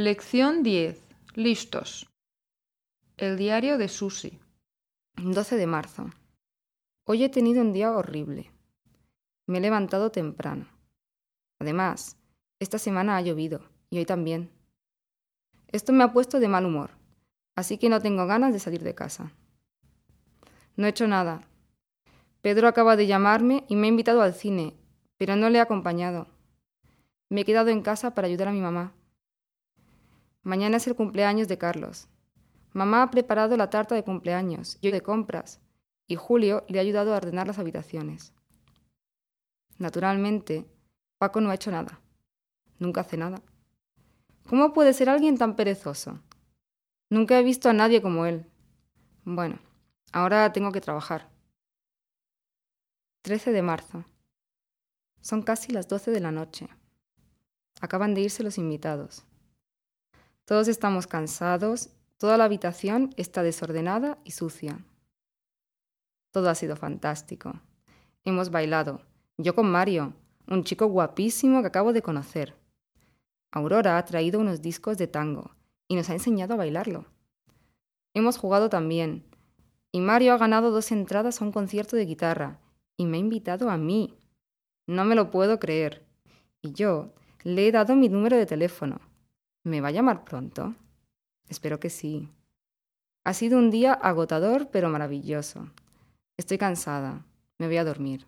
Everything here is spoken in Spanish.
Lección 10. Listos. El diario de Susi. 12 de marzo. Hoy he tenido un día horrible. Me he levantado temprano. Además, esta semana ha llovido, y hoy también. Esto me ha puesto de mal humor, así que no tengo ganas de salir de casa. No he hecho nada. Pedro acaba de llamarme y me ha invitado al cine, pero no le he acompañado. Me he quedado en casa para ayudar a mi mamá. Mañana es el cumpleaños de Carlos. Mamá ha preparado la tarta de cumpleaños, yo de compras, y Julio le ha ayudado a ordenar las habitaciones. Naturalmente, Paco no ha hecho nada. Nunca hace nada. ¿Cómo puede ser alguien tan perezoso? Nunca he visto a nadie como él. Bueno, ahora tengo que trabajar. 13 de marzo. Son casi las 12 de la noche. Acaban de irse los invitados. Todos estamos cansados Toda la habitación está desordenada y sucia. Todo ha sido fantástico. Hemos bailado, yo con Mario, un chico guapísimo que acabo de conocer. Aurora ha traído unos discos de tango y nos ha enseñado a bailarlo. Hemos jugado también, y Mario ha ganado dos entradas a un concierto de guitarra y me ha invitado a mí. No me lo puedo creer. Y yo le he dado mi número de teléfono. ¿Me va a llamar pronto? Espero que sí. Ha sido un día agotador pero maravilloso. Estoy cansada. Me voy a dormir.